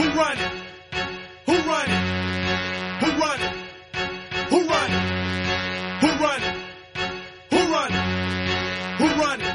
Who run it? Who run it? Who run it? Who run it? Who run it? Who run it? Who run it?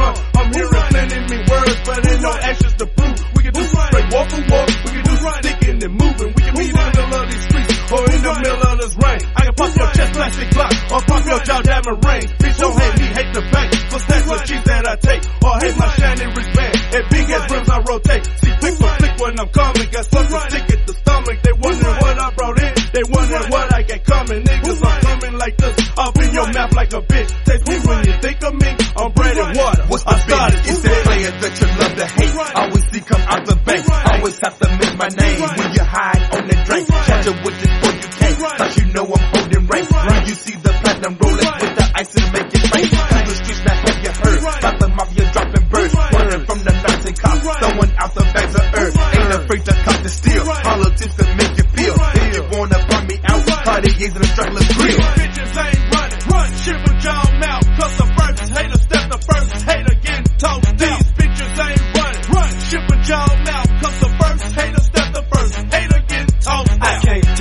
Hoes on the run. I'm hearing plenty me words, but ain't no actions to prove. We can do straight walk for walk. We can do sticking and moving. We can meet in the middle of these streets or in the middle of this rain. I can pop your chest plastic block or pop your jaw diamond ring. Bitch, don't hate me, hate the bank. For stacks of cheese that I take or hate my shiny wristband. And big ass rims I rotate. See, quick for flick when I'm coming. Got something stick at the stomach. They wondering what I brought in. They wondering what I got coming. Niggas, I'm coming like this. Up in your mouth like a bitch. Taste me when you think of me. I'm bread and water. I started? It's the players that you love to hate. Always see come out the bank. Always have to make my name when you hide on the drink. Catch up with this boy you can't. Thought you know I'm holding rank. When you see the platinum rolling with the ice and make it rain. Cause the streets now have you heard. About the mafia dropping birds. Running from the knots and cops. Throwing out the bags of earth. Ain't afraid to cop the steel. Politics to make you feel. If you wanna burn me out, Cartier's and the strugglers These grill. bitches ain't running. Run, shit with y'all mouth. Cause the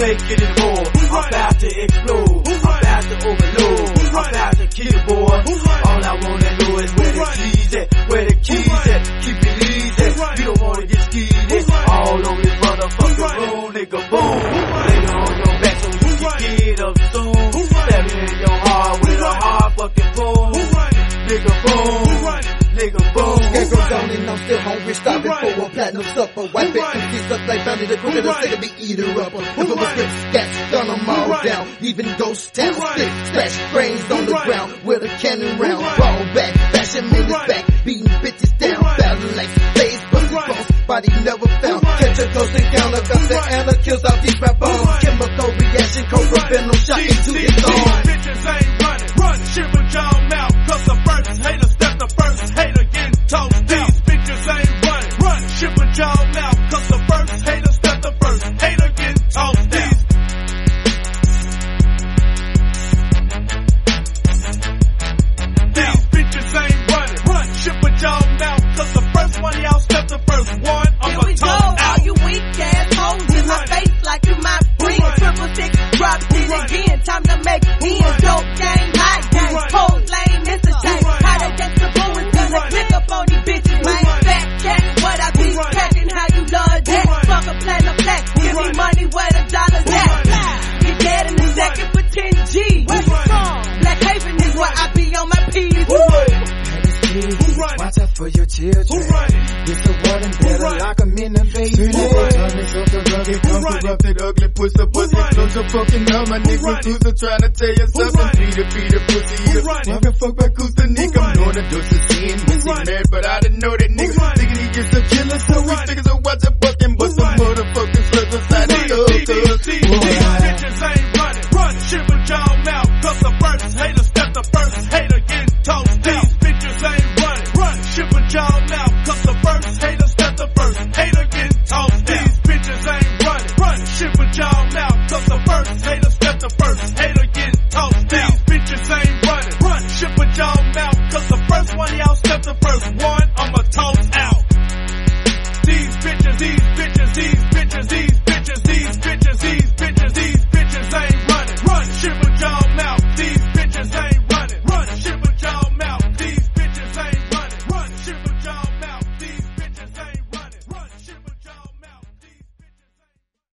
take it anymore. I'm about to explode. I'm about to overload. I'm about to kill it, boy. All I wanna know is where the keys at, where the keys at. Keep it easy. You don't wanna get skeezy. All on this motherfucking road, nigga. Boom. Lay on your back so you can get up soon. Stab in your heart with a hard fucking boom. Nigga, boom. Nigga, boom. Scarecrow down and I'm still hungry, stopping for a platinum supper. Wipe it and see stuff like bounty, the quick and the sick of the eater upper. If it was good scats, gun them all down, leaving ghost town. Stick, splash brains on the ground with a cannon round. Ball back, fashion minutes back, beating bitches down. Battle like blaze, busty bones, body never found. Catch a ghost encounter, got the Anna kills out these rap bombs. Chemical reaction, cobra venom shot into These his my friend. Triple six, drop it again. Time to make ends. Dope game, my game. Cold lane, it's a shame. How they get the bullets gonna click up on these bitches, man. Fat cat, what I be packing, how you love that. Fuck a plan of black. Give me money where the dollars at. Get dead in a second for 10 G. Where you from? Black Haven is where I be on my P's. Watch out for your children. Who running? It's the warden better right? lock 'em in the basement get drunk, corrupted, ugly, puss a pussy. Don't you fucking know my nigga who's a trying to tell you something. Beat a beat a pussy eater. Fuck a fuck back who's the nigga. I'm known to do some sin. Missy mad, but I didn't know that nigga. Thinking he gets a killer, so we figures to watch a fucking bust. These bitches, these bitches